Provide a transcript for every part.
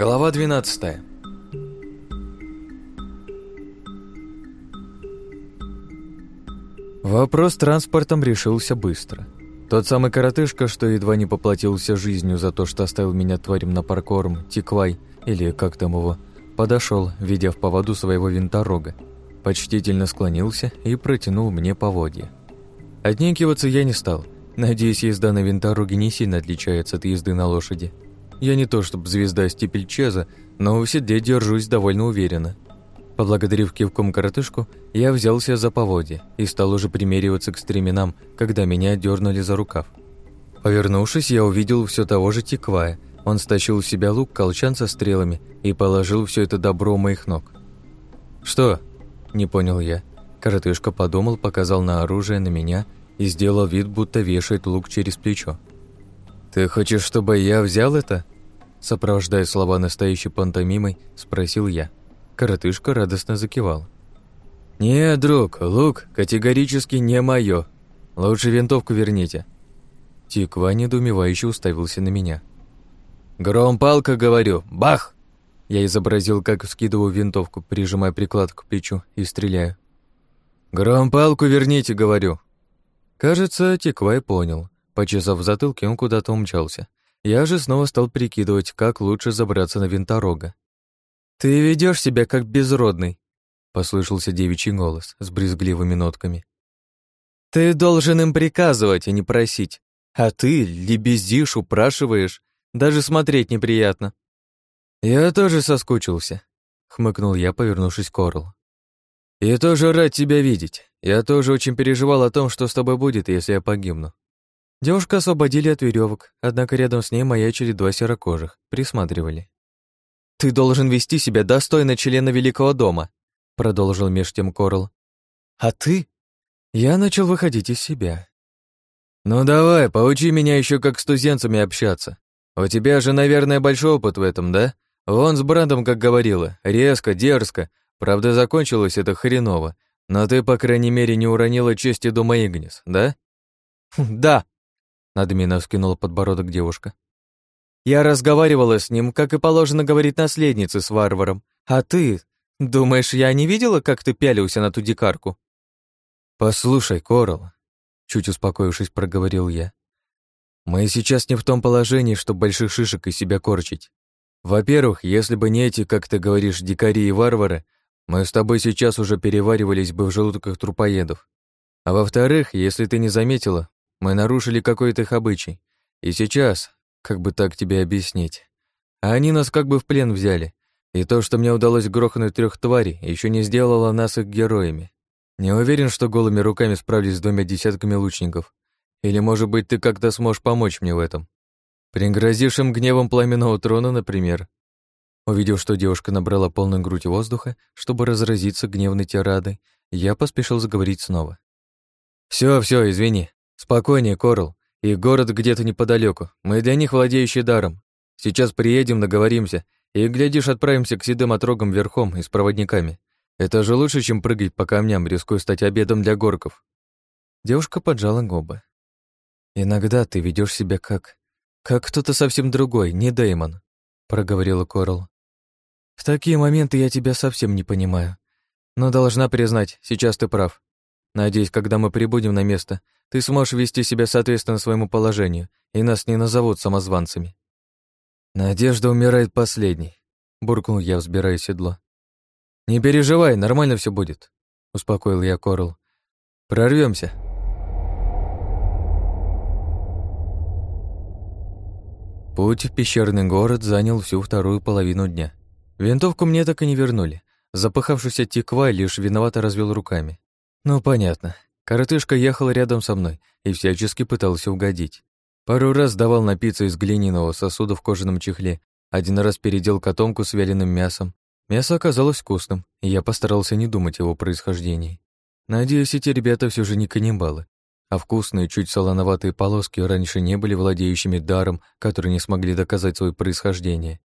Глава 12 Вопрос с транспортом решился быстро. Тот самый коротышка, что едва не поплатился жизнью за то, что оставил меня тварем на паркорм, Тиквай, или как там его, подошел, видя в поводу своего винторога, почтительно склонился и протянул мне поводья. Отнекиваться я не стал. Надеюсь, езда на винтороге не сильно отличается от езды на лошади. Я не то чтобы звезда степельчеза, но в седле держусь довольно уверенно. Поблагодарив кивком коротышку, я взялся за поводья и стал уже примериваться к стременам, когда меня дернули за рукав. Повернувшись, я увидел все того же Тиквая. Он стащил в себя лук, колчан со стрелами и положил все это добро у моих ног. «Что?» – не понял я. Коротышка подумал, показал на оружие на меня и сделал вид, будто вешает лук через плечо. «Ты хочешь, чтобы я взял это?» Сопровождая слова настоящей пантомимой, спросил я. Коротышка радостно закивал. «Не, друг, лук категорически не моё. Лучше винтовку верните». Тиква недоумевающе уставился на меня. «Гром-палка, говорю, бах!» Я изобразил, как вскидываю винтовку, прижимая приклад к плечу и стреляю. «Гром-палку верните, говорю». Кажется, Тиквай понял. Почесав в затылке, он куда-то умчался. Я же снова стал прикидывать, как лучше забраться на винторога. «Ты ведешь себя как безродный», — послышался девичий голос с брезгливыми нотками. «Ты должен им приказывать, а не просить. А ты лебезишь, упрашиваешь, даже смотреть неприятно». «Я тоже соскучился», — хмыкнул я, повернувшись к Орл. «Я тоже рад тебя видеть. Я тоже очень переживал о том, что с тобой будет, если я погибну. Девушку освободили от веревок, однако рядом с ней маячили два серокожих, присматривали. «Ты должен вести себя достойно члена Великого дома», продолжил меж тем Корл. «А ты?» Я начал выходить из себя. «Ну давай, поучи меня еще как с туземцами общаться. У тебя же, наверное, большой опыт в этом, да? Вон с Брандом, как говорила, резко, дерзко. Правда, закончилось это хреново, но ты, по крайней мере, не уронила чести дома Игнис, да?» «Да», надменно вскинула подбородок девушка. Я разговаривала с ним, как и положено говорить наследнице с варваром. А ты, думаешь, я не видела, как ты пялился на ту дикарку? Послушай, Корал, чуть успокоившись, проговорил я. Мы сейчас не в том положении, чтобы больших шишек из себя корчить. Во-первых, если бы не эти, как ты говоришь, дикари и варвары, мы с тобой сейчас уже переваривались бы в желудках трупоедов. А во-вторых, если ты не заметила, мы нарушили какой-то их обычай. И сейчас, как бы так тебе объяснить, а они нас как бы в плен взяли. И то, что мне удалось грохнуть трех тварей, еще не сделало нас их героями. Не уверен, что голыми руками справлюсь с двумя десятками лучников. Или, может быть, ты как-то сможешь помочь мне в этом? Пригрозившим гневом пламенного трона, например. Увидев, что девушка набрала полную грудь воздуха, чтобы разразиться гневной тирадой, я поспешил заговорить снова. Все, все, извини. «Спокойнее, Корл. И город где-то неподалеку. Мы для них владеющие даром. Сейчас приедем, договоримся, и, глядишь, отправимся к седым отрогам верхом и с проводниками. Это же лучше, чем прыгать по камням, рискуя стать обедом для горков». Девушка поджала губы. «Иногда ты ведешь себя как... как кто-то совсем другой, не Дэймон», — проговорила Корл. «В такие моменты я тебя совсем не понимаю. Но должна признать, сейчас ты прав. Надеюсь, когда мы прибудем на место, ты сможешь вести себя соответственно своему положению, и нас не назовут самозванцами». «Надежда умирает последней», — буркнул я, взбирая седло. «Не переживай, нормально все будет», — успокоил я Корл. Прорвемся. Путь в пещерный город занял всю вторую половину дня. Винтовку мне так и не вернули. Запыхавшийся Тиквай лишь виновато развел руками. Ну, понятно. Коротышка ехал рядом со мной и всячески пытался угодить. Пару раз давал напиться из глиняного сосуда в кожаном чехле, один раз передел котомку с вяленым мясом. Мясо оказалось вкусным, и я постарался не думать о его происхождении. Надеюсь, эти ребята все же не каннибалы, а вкусные, чуть солоноватые полоски раньше не были владеющими даром, которые не смогли доказать свое происхождение.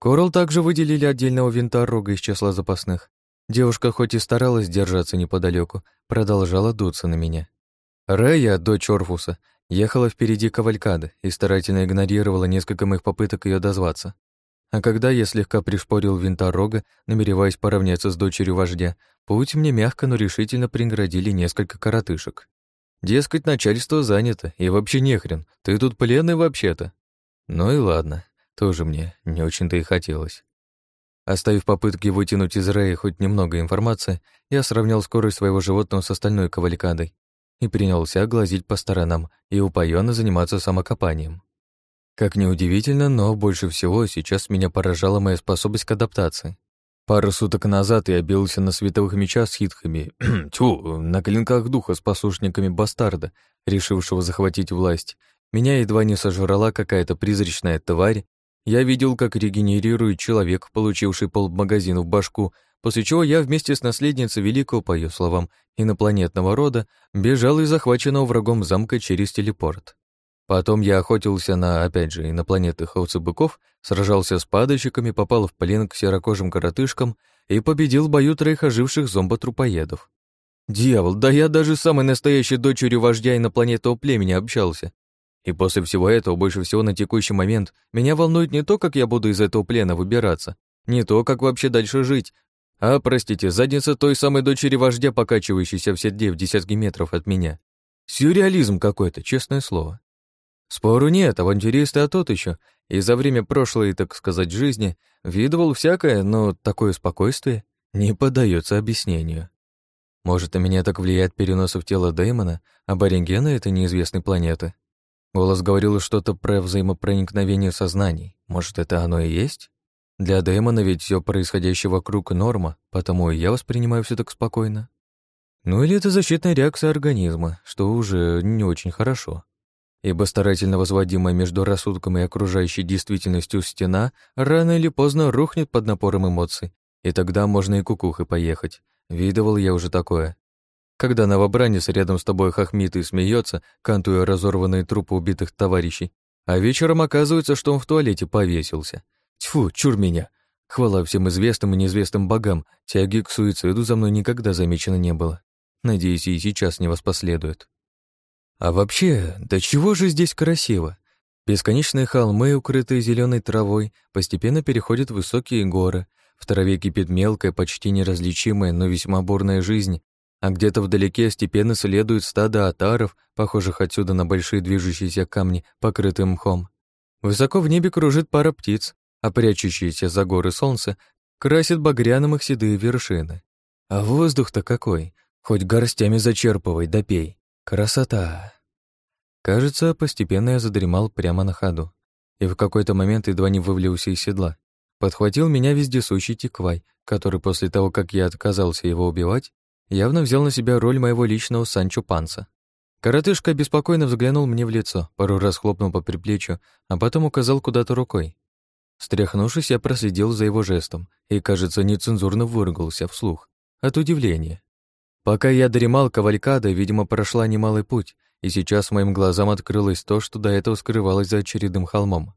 Корал также выделили отдельного винторога из числа запасных, Девушка хоть и старалась держаться неподалеку, продолжала дуться на меня. Рэя, дочь Орфуса, ехала впереди кавалькады и старательно игнорировала несколько моих попыток ее дозваться. А когда я слегка пришпорил винторога, намереваясь поравняться с дочерью вождя, путь мне мягко, но решительно преградили несколько коротышек. Дескать, начальство занято, и вообще нехрен, ты тут пленный вообще-то. Ну и ладно, тоже мне не очень-то и хотелось. Оставив попытки вытянуть из Рэя хоть немного информации, я сравнял скорость своего животного с остальной кавалькадой и принялся глазить по сторонам и упоенно заниматься самокопанием. Как ни удивительно, но больше всего сейчас меня поражала моя способность к адаптации. Пару суток назад я бился на световых мечах с хитхами, тьфу, на клинках духа с послушниками бастарда, решившего захватить власть. Меня едва не сожрала какая-то призрачная тварь. Я видел, как регенерирует человек, получивший полмагазина в башку, после чего я вместе с наследницей великого, по ее словам, инопланетного рода, бежал из захваченного врагом замка через телепорт. Потом я охотился на, опять же, инопланетных овцебыков, сражался с падальщиками, попал в плен к серокожим коротышкам и победил в бою троих оживших зомботрупоедов. Дьявол, да я даже с самой настоящей дочерью вождя инопланетного племени общался. И после всего этого, больше всего на текущий момент, меня волнует не то, как я буду из этого плена выбираться, не то, как вообще дальше жить, а, простите, задница той самой дочери вождя, покачивающейся в седле в десятки метров от меня. Сюрреализм какой-то, честное слово. Спору нет, авантюрист, а тот еще. И за время прошлой, так сказать, жизни видывал всякое, но такое спокойствие не поддается объяснению. Может, на меня так влияет перенос в тело Дэймона, аборигена этой неизвестной планеты? Голос говорил что-то про взаимопроникновение сознаний. Может, это оно и есть? Для Дэймона ведь все происходящее вокруг норма, потому и я воспринимаю все так спокойно. Ну или это защитная реакция организма, что уже не очень хорошо ибо старательно возводимая между рассудком и окружающей действительностью стена рано или поздно рухнет под напором эмоций, и тогда можно и кукухой поехать. Видывал я уже такое. Когда новобранец рядом с тобой хохмит и смеется, кантуя разорванные трупы убитых товарищей, а вечером оказывается, что он в туалете повесился. Тьфу, чур меня. Хвала всем известным и неизвестным богам, тяги к суициду за мной никогда замечено не было. Надеюсь, и сейчас не воспоследует. А вообще, да чего же здесь красиво? Бесконечные холмы, укрытые зеленой травой, постепенно переходят в высокие горы. В траве кипит мелкая, почти неразличимая, но весьма бурная жизнь, а где-то вдалеке степенно следует стадо отаров, похожих отсюда на большие движущиеся камни, покрытые мхом. Высоко в небе кружит пара птиц, а прячущиеся за горы солнце красит багряным их седые вершины. А воздух-то какой, хоть горстями зачерпывай да. Красота! Кажется, постепенно я задремал прямо на ходу. И в какой-то момент едва не вывалился из седла. Подхватил меня вездесущий тиквай, который после того, как я отказался его убивать, явно взял на себя роль моего личного Санчо Панса. Коротышка беспокойно взглянул мне в лицо, пару раз хлопнул по приплечью, а потом указал куда-то рукой. Стряхнувшись, я проследил за его жестом и, кажется, нецензурно выругался вслух. От удивления. Пока я дремал, кавалькада, видимо, прошла немалый путь, и сейчас моим глазам открылось то, что до этого скрывалось за очередным холмом.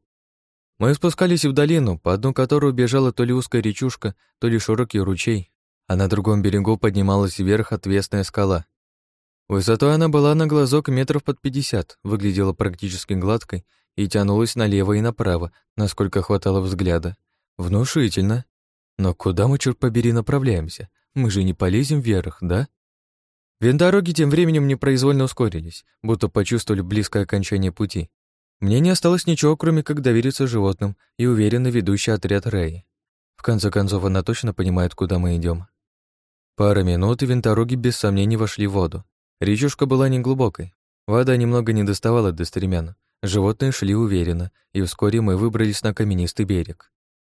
Мы спускались в долину, по дну которой бежала то ли узкая речушка, то ли широкий ручей, а на другом берегу поднималась вверх отвесная скала. Высотой она была на глазок метров под пятьдесят, выглядела практически гладкой и тянулась налево и направо, насколько хватало взгляда. Внушительно. Но куда мы, черт побери, направляемся? Мы же не полезем вверх, да? Винтороги тем временем непроизвольно ускорились, будто почувствовали близкое окончание пути. Мне не осталось ничего, кроме как довериться животным и уверенно ведущий отряд Рэи. В конце концов, она точно понимает, куда мы идем. Пара минут, и винтороги без сомнений вошли в воду. Речушка была неглубокой. Вода немного не доставала до стремян. Животные шли уверенно, и вскоре мы выбрались на каменистый берег.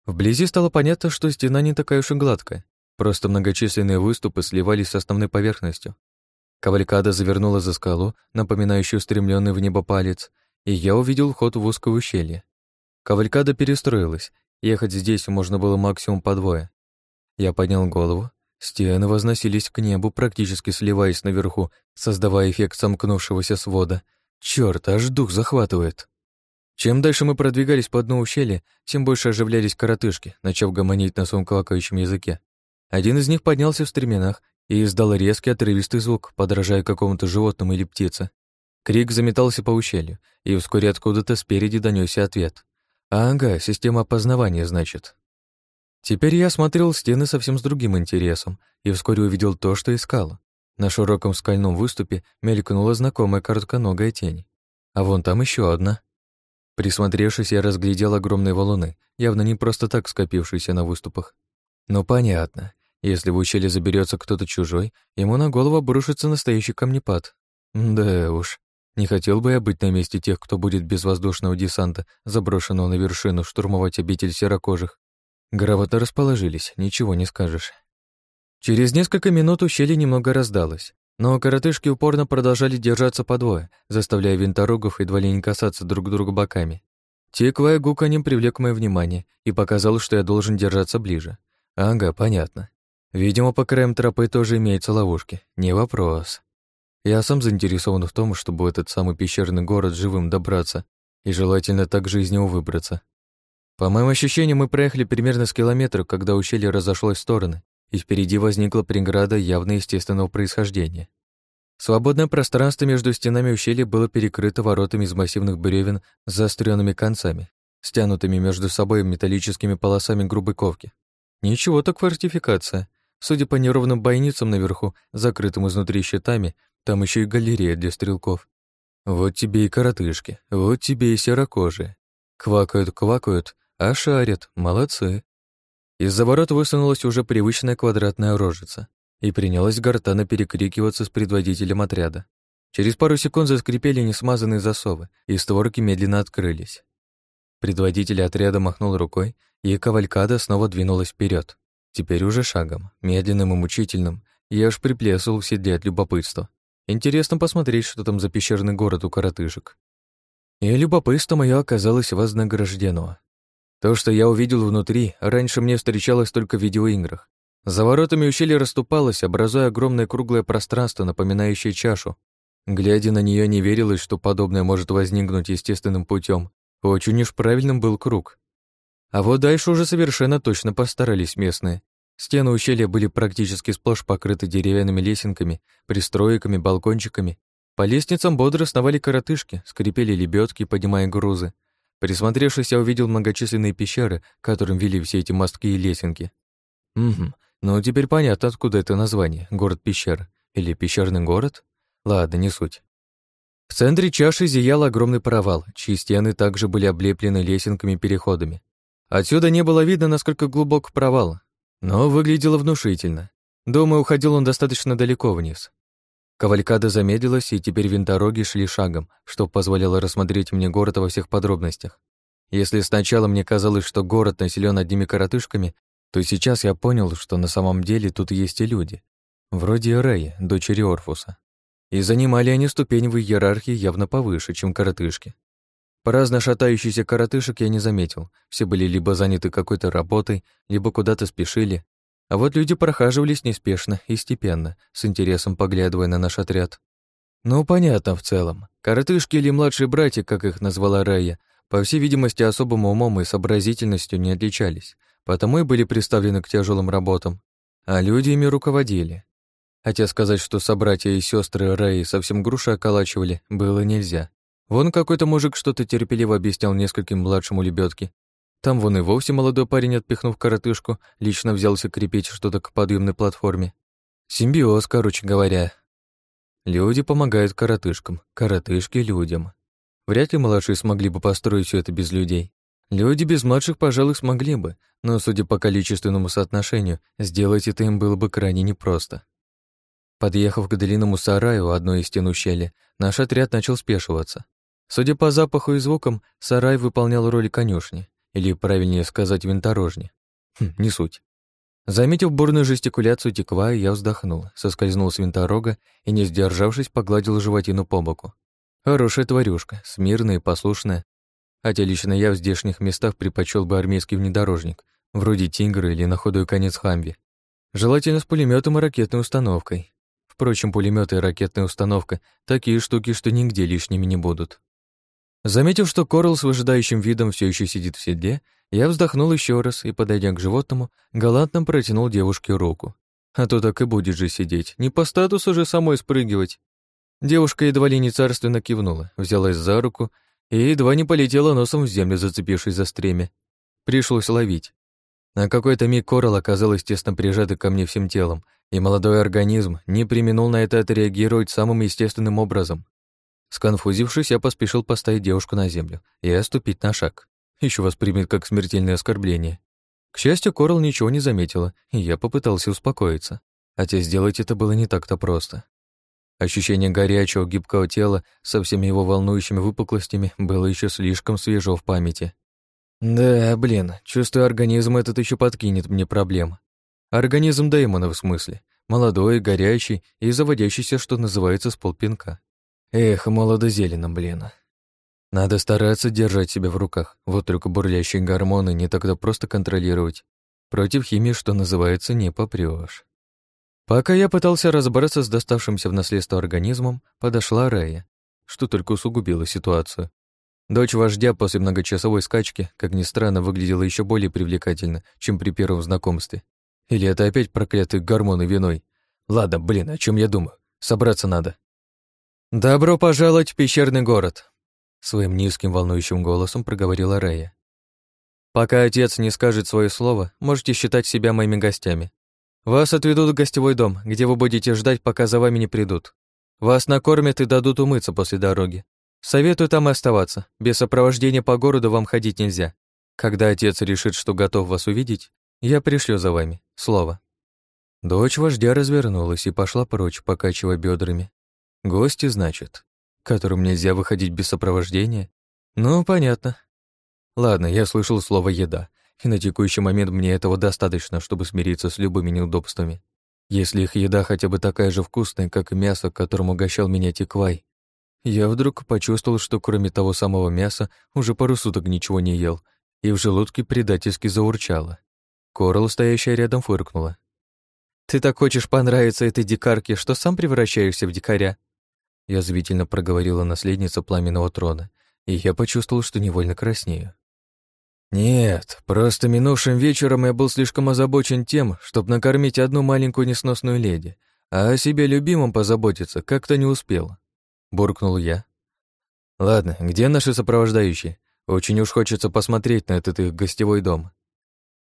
Вблизи стало понятно, что стена не такая уж и гладкая. Просто многочисленные выступы сливались с основной поверхностью, Кавалькада завернула за скалу, напоминающую устремленный в небо палец, и я увидел вход в узкое ущелье. Кавалькада перестроилась, ехать здесь можно было максимум по двое. Я поднял голову, стены возносились к небу, практически сливаясь наверху, создавая эффект сомкнувшегося свода. Чёрт, аж дух захватывает. Чем дальше мы продвигались по дну ущелья, тем больше оживлялись коротышки, начав гомонить на своем квакающем языке. Один из них поднялся в стременах и издал резкий отрывистый звук, подражая какому-то животному или птице. Крик заметался по ущелью, и вскоре откуда-то спереди донесся ответ. Ага, система опознавания, значит. Теперь я осмотрел стены совсем с другим интересом и вскоре увидел то, что искал. На широком скальном выступе мелькнула знакомая коротконогая тень. А вон там еще одна. Присмотревшись, я разглядел огромные валуны, явно не просто так скопившиеся на выступах. Ну, понятно. Если в ущелье заберется кто-то чужой, ему на голову обрушится настоящий камнепад. Да уж, не хотел бы я быть на месте тех, кто будет без воздушного десанта, заброшенного на вершину, штурмовать обитель серокожих. Грамотно расположились, ничего не скажешь. Через несколько минут ущелье немного раздалось, но коротышки упорно продолжали держаться по двое, заставляя винторогов едва ли не касаться друг друга боками. Тиквая гуканьем привлек мое внимание и показал, что я должен держаться ближе. Ага, понятно. Видимо, по краям тропы тоже имеются ловушки. Не вопрос. Я сам заинтересован в том, чтобы этот самый пещерный город живым добраться и желательно также из него выбраться. По моим ощущениям, мы проехали примерно с километра, когда ущелье разошлось в стороны, и впереди возникла преграда явно естественного происхождения. Свободное пространство между стенами ущелья было перекрыто воротами из массивных бревен с заостренными концами, стянутыми между собой металлическими полосами грубой ковки. Ничего так фортификация. Судя по неровным бойницам наверху, закрытым изнутри щитами, там еще и галерея для стрелков. Вот тебе и коротышки, вот тебе и серокожие. Квакают-квакают, а шарят, молодцы. Из-за ворот высунулась уже привычная квадратная рожица и принялась гортано перекрикиваться с предводителем отряда. Через пару секунд заскрипели несмазанные засовы, и створки медленно открылись. Предводитель отряда махнул рукой, и кавалькада снова двинулась вперед. Теперь уже шагом, медленным и мучительным, я аж приплясывал в седле от любопытства. Интересно посмотреть, что там за пещерный город у коротышек. И любопытство мое оказалось вознаграждено. То, что я увидел внутри, раньше мне встречалось только в видеоиграх. За воротами ущелье расступалось, образуя огромное круглое пространство, напоминающее чашу. Глядя на нее, не верилось, что подобное может возникнуть естественным путем. Очень уж правильным был круг. А вот дальше уже совершенно точно постарались местные. Стены ущелья были практически сплошь покрыты деревянными лесенками, пристройками, балкончиками. По лестницам бодро сновали коротышки, скрипели лебедки, поднимая грузы. Присмотревшись, я увидел многочисленные пещеры, к которым вели все эти мостки и лесенки. Угу, ну теперь понятно, откуда это название, город-пещера. Или пещерный город? Ладно, не суть. В центре чаши зиял огромный провал, чьи стены также были облеплены лесенками-переходами. Отсюда не было видно, насколько глубок провал, но выглядело внушительно. Думаю, уходил он достаточно далеко вниз. Кавалькада замедлилась, и теперь винтороги шли шагом, что позволяло рассмотреть мне город во всех подробностях. Если сначала мне казалось, что город населен одними коротышками, то сейчас я понял, что на самом деле тут есть и люди. Вроде Рэя, дочери Орфуса. И занимали они ступень в иерархии явно повыше, чем коротышки. Праздно шатающийся коротышек я не заметил. Все были либо заняты какой-то работой, либо куда-то спешили. А вот люди прохаживались неспешно и степенно, с интересом поглядывая на наш отряд. Ну, понятно в целом. Коротышки или младшие братья, как их назвала Рая, по всей видимости, особым умом и сообразительностью не отличались, потому и были приставлены к тяжелым работам, а люди ими руководили. Хотя сказать, что собратья и сестры Раи совсем груши околачивали, было нельзя. Вон какой-то мужик что-то терпеливо объяснял нескольким младшим у лебедки. Там вон и вовсе молодой парень, отпихнув коротышку, лично взялся крепить что-то к подъемной платформе. Симбиоз, короче говоря. Люди помогают коротышкам, коротышки — людям. Вряд ли младшие смогли бы построить все это без людей. Люди без младших, пожалуй, смогли бы, но, судя по количественному соотношению, сделать это им было бы крайне непросто. Подъехав к длинному сараю одной из стен ущелья, наш отряд начал спешиваться. Судя по запаху и звукам, сарай выполнял роль конюшни, или, правильнее сказать, винторожни. Хм, не суть. Заметив бурную жестикуляцию теква, я вздохнул, соскользнул с винторога и, не сдержавшись, погладил животину по боку. Хорошая тварюшка, смирная и послушная. Хотя лично я в здешних местах предпочел бы армейский внедорожник, вроде «Тигра» или на худой конец «Хамви». Желательно с пулеметом и ракетной установкой. Впрочем, пулеметы и ракетная установка — такие штуки, что нигде лишними не будут. Заметив, что Корл с выжидающим видом все еще сидит в седле, я вздохнул еще раз и, подойдя к животному, галантно протянул девушке руку. А то так и будет же сидеть, не по статусу же самой спрыгивать. Девушка едва ли не царственно кивнула, взялась за руку и едва не полетела носом в землю, зацепившись за стремя. Пришлось ловить. На какой-то миг Коралл оказалась тесно прижата ко мне всем телом, и молодой организм не применул на это отреагировать самым естественным образом. Сконфузившись, я поспешил поставить девушку на землю и оступить на шаг. Еще воспримет как смертельное оскорбление. К счастью, Коралл ничего не заметила, и я попытался успокоиться. Хотя сделать это было не так-то просто. Ощущение горячего, гибкого тела со всеми его волнующими выпуклостями было еще слишком свежо в памяти. Да, блин, чувствую, организм этот еще подкинет мне проблем. Организм Дэймона в смысле. Молодой, горячий и заводящийся, что называется, с полпинка. Эх, молодо-зелено, блин. Надо стараться держать себя в руках. Вот только бурлящие гормоны не тогда просто контролировать. Против химии, что называется, не попрёшь. Пока я пытался разобраться с доставшимся в наследство организмом, подошла Рэя, что только усугубило ситуацию. Дочь вождя после многочасовой скачки, как ни странно, выглядела еще более привлекательно, чем при первом знакомстве. Или это опять проклятые гормоны виной? Ладно, блин, о чем я думаю? Собраться надо. «Добро пожаловать в пещерный город», — своим низким волнующим голосом проговорила Рэя. «Пока отец не скажет свое слово, можете считать себя моими гостями. Вас отведут в гостевой дом, где вы будете ждать, пока за вами не придут. Вас накормят и дадут умыться после дороги. Советую там и оставаться. Без сопровождения по городу вам ходить нельзя. Когда отец решит, что готов вас увидеть, я пришлю за вами. Слово». Дочь вождя развернулась и пошла прочь, покачивая бедрами. Гости, значит, которым нельзя выходить без сопровождения? Ну, понятно. Ладно, я слышал слово «еда», и на текущий момент мне этого достаточно, чтобы смириться с любыми неудобствами. Если их еда хотя бы такая же вкусная, как и мясо, которым угощал меня Теквай, я вдруг почувствовал, что кроме того самого мяса уже пару суток ничего не ел, и в желудке предательски заурчало. Корал, стоящая рядом, фыркнула. «Ты так хочешь понравиться этой дикарке, что сам превращаешься в дикаря?» Язвительно проговорила наследница пламенного трона, и я почувствовал, что невольно краснею. «Нет, просто минувшим вечером я был слишком озабочен тем, чтобы накормить одну маленькую несносную леди, а о себе любимом позаботиться как-то не успел буркнул я. Ладно, где наши сопровождающие? Очень уж хочется посмотреть на этот их гостевой дом.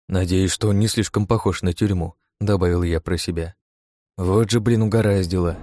Надеюсь, что он не слишком похож на тюрьму, добавил я про себя. Вот же, блин, угораздило.